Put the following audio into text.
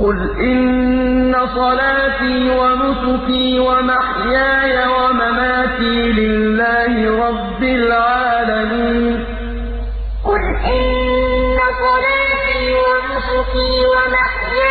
قُلْ إِنَّ صَلَاتِي وَنُسُكِي وَمَحْيَايَ وَمَمَاتِي لِلَّهِ رَبِّ الْعَالَمِينَ قُلْ إِنَّ صَلَاتِي وَنُسُكِي وَمَحْيَايَ